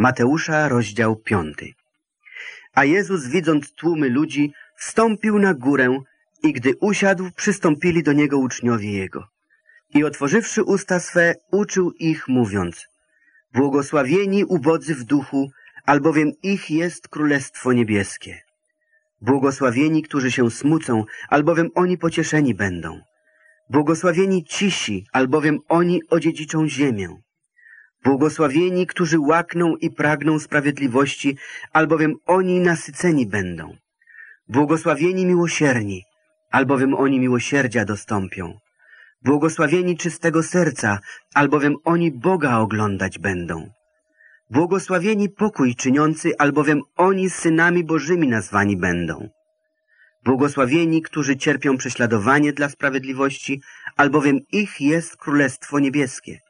Mateusza, rozdział piąty. A Jezus, widząc tłumy ludzi, wstąpił na górę i gdy usiadł, przystąpili do Niego uczniowie Jego. I otworzywszy usta swe, uczył ich, mówiąc Błogosławieni ubodzy w duchu, albowiem ich jest Królestwo Niebieskie. Błogosławieni, którzy się smucą, albowiem oni pocieszeni będą. Błogosławieni cisi, albowiem oni odziedziczą ziemię. Błogosławieni, którzy łakną i pragną sprawiedliwości, albowiem oni nasyceni będą. Błogosławieni miłosierni, albowiem oni miłosierdzia dostąpią. Błogosławieni czystego serca, albowiem oni Boga oglądać będą. Błogosławieni pokój czyniący, albowiem oni synami Bożymi nazwani będą. Błogosławieni, którzy cierpią prześladowanie dla sprawiedliwości, albowiem ich jest Królestwo Niebieskie.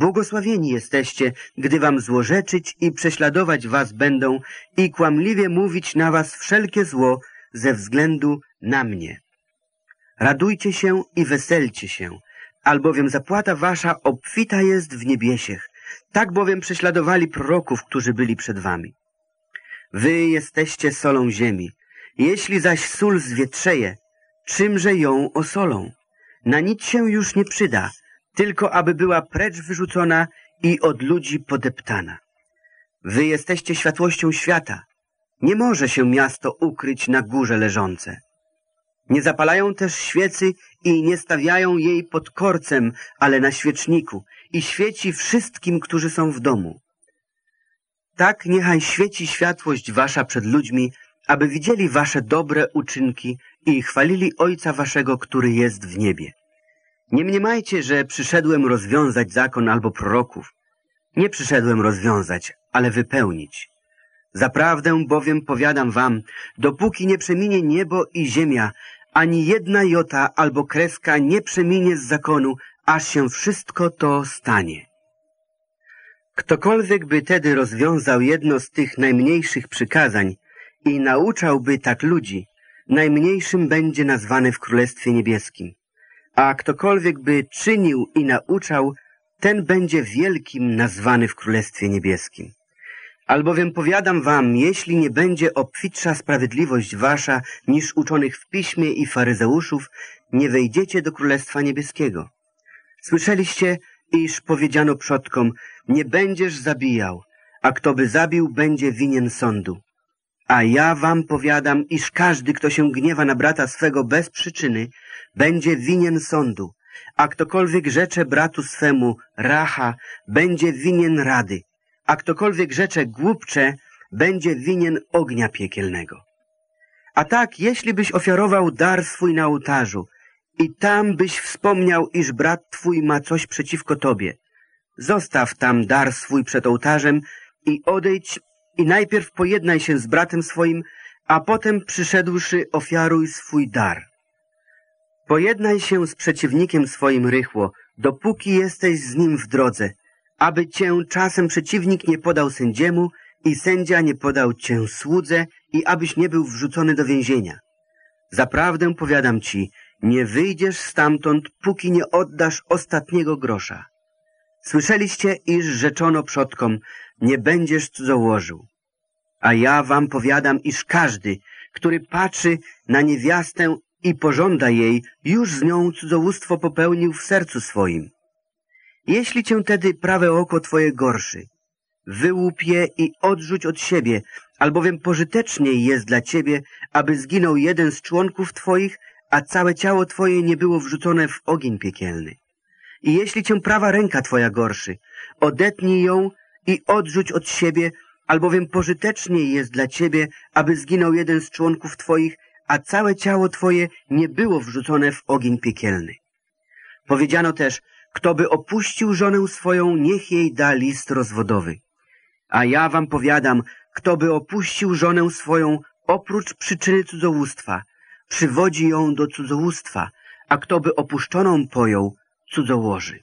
Błogosławieni jesteście, gdy wam złorzeczyć i prześladować was będą i kłamliwie mówić na was wszelkie zło ze względu na mnie. Radujcie się i weselcie się, albowiem zapłata wasza obfita jest w niebiesiech. Tak bowiem prześladowali proroków, którzy byli przed wami. Wy jesteście solą ziemi. Jeśli zaś sól zwietrzeje, czymże ją osolą? Na nic się już nie przyda, tylko aby była precz wyrzucona i od ludzi podeptana. Wy jesteście światłością świata. Nie może się miasto ukryć na górze leżące. Nie zapalają też świecy i nie stawiają jej pod korcem, ale na świeczniku i świeci wszystkim, którzy są w domu. Tak niechaj świeci światłość wasza przed ludźmi, aby widzieli wasze dobre uczynki i chwalili Ojca waszego, który jest w niebie. Nie mniemajcie, że przyszedłem rozwiązać zakon albo proroków. Nie przyszedłem rozwiązać, ale wypełnić. Zaprawdę bowiem powiadam wam, dopóki nie przeminie niebo i ziemia, ani jedna jota albo kreska nie przeminie z zakonu, aż się wszystko to stanie. Ktokolwiek by tedy rozwiązał jedno z tych najmniejszych przykazań i nauczałby tak ludzi, najmniejszym będzie nazwany w Królestwie Niebieskim. A ktokolwiek by czynił i nauczał, ten będzie wielkim nazwany w Królestwie Niebieskim. Albowiem powiadam wam, jeśli nie będzie obfitsza sprawiedliwość wasza niż uczonych w piśmie i faryzeuszów, nie wejdziecie do Królestwa Niebieskiego. Słyszeliście, iż powiedziano przodkom, nie będziesz zabijał, a kto by zabił, będzie winien sądu. A ja wam powiadam, iż każdy, kto się gniewa na brata swego bez przyczyny, będzie winien sądu, a ktokolwiek rzecze bratu swemu racha, będzie winien rady, a ktokolwiek rzecze głupcze, będzie winien ognia piekielnego. A tak, jeśli byś ofiarował dar swój na ołtarzu i tam byś wspomniał, iż brat twój ma coś przeciwko tobie, zostaw tam dar swój przed ołtarzem i odejdź i najpierw pojednaj się z bratem swoim, a potem przyszedłszy ofiaruj swój dar. Pojednaj się z przeciwnikiem swoim rychło, dopóki jesteś z nim w drodze, aby cię czasem przeciwnik nie podał sędziemu i sędzia nie podał cię słudze i abyś nie był wrzucony do więzienia. Zaprawdę powiadam ci, nie wyjdziesz stamtąd, póki nie oddasz ostatniego grosza. Słyszeliście, iż rzeczono przodkom, nie będziesz cudzołożył. A ja wam powiadam, iż każdy, który patrzy na niewiastę i pożąda jej, już z nią cudzołóstwo popełnił w sercu swoim. Jeśli cię tedy prawe oko twoje gorszy, wyłup je i odrzuć od siebie, albowiem pożyteczniej jest dla ciebie, aby zginął jeden z członków twoich, a całe ciało twoje nie było wrzucone w ogień piekielny. I jeśli cię prawa ręka twoja gorszy, odetnij ją i odrzuć od siebie, albowiem pożyteczniej jest dla ciebie, aby zginął jeden z członków twoich, a całe ciało twoje nie było wrzucone w ogień piekielny. Powiedziano też, kto by opuścił żonę swoją, niech jej da list rozwodowy. A ja wam powiadam, kto by opuścił żonę swoją oprócz przyczyny cudzołóstwa, przywodzi ją do cudzołóstwa, a kto by opuszczoną pojął, cudzołoży.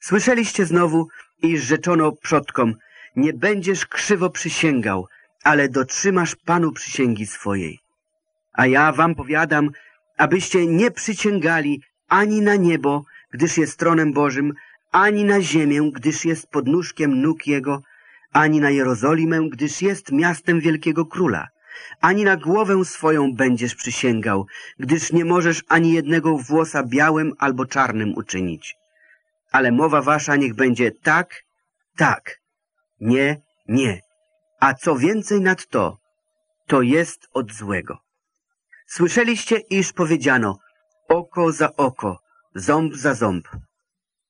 Słyszeliście znowu, iż rzeczono przodkom, nie będziesz krzywo przysięgał, ale dotrzymasz Panu przysięgi swojej. A ja wam powiadam, abyście nie przysięgali ani na niebo, gdyż jest tronem Bożym, ani na ziemię, gdyż jest podnóżkiem nóg Jego, ani na Jerozolimę, gdyż jest miastem wielkiego króla, ani na głowę swoją będziesz przysięgał, gdyż nie możesz ani jednego włosa białym albo czarnym uczynić. Ale mowa wasza niech będzie tak, tak, nie, nie. A co więcej nad to, to jest od złego. Słyszeliście, iż powiedziano oko za oko, ząb za ząb.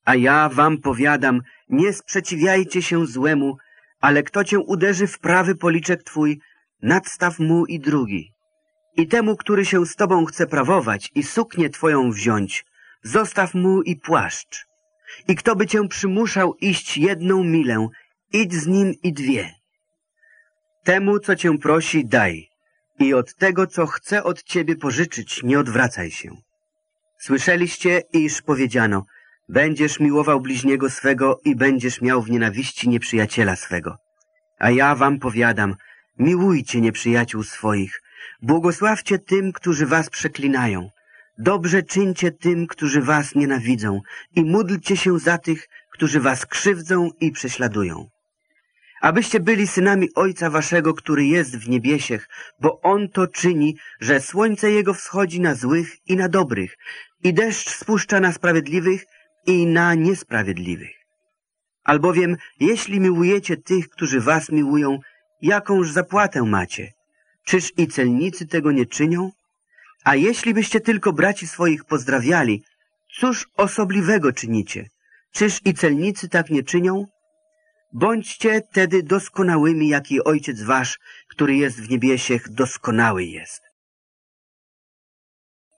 A ja wam powiadam, nie sprzeciwiajcie się złemu, ale kto cię uderzy w prawy policzek twój, nadstaw mu i drugi. I temu, który się z tobą chce prawować i suknię twoją wziąć, zostaw mu i płaszcz. I kto by cię przymuszał iść jedną milę, idź z nim i dwie. Temu, co cię prosi, daj. I od tego, co chce od ciebie pożyczyć, nie odwracaj się. Słyszeliście, iż powiedziano, będziesz miłował bliźniego swego i będziesz miał w nienawiści nieprzyjaciela swego. A ja wam powiadam, miłujcie nieprzyjaciół swoich, błogosławcie tym, którzy was przeklinają, dobrze czyńcie tym, którzy was nienawidzą i módlcie się za tych, którzy was krzywdzą i prześladują abyście byli synami Ojca Waszego, który jest w niebiesiech, bo On to czyni, że słońce Jego wschodzi na złych i na dobrych, i deszcz spuszcza na sprawiedliwych i na niesprawiedliwych. Albowiem, jeśli miłujecie tych, którzy Was miłują, jakąż zapłatę macie? Czyż i celnicy tego nie czynią? A jeśli byście tylko braci swoich pozdrawiali, cóż osobliwego czynicie? Czyż i celnicy tak nie czynią? Bądźcie tedy doskonałymi, jak i Ojciec Wasz, który jest w niebiesiech, doskonały jest.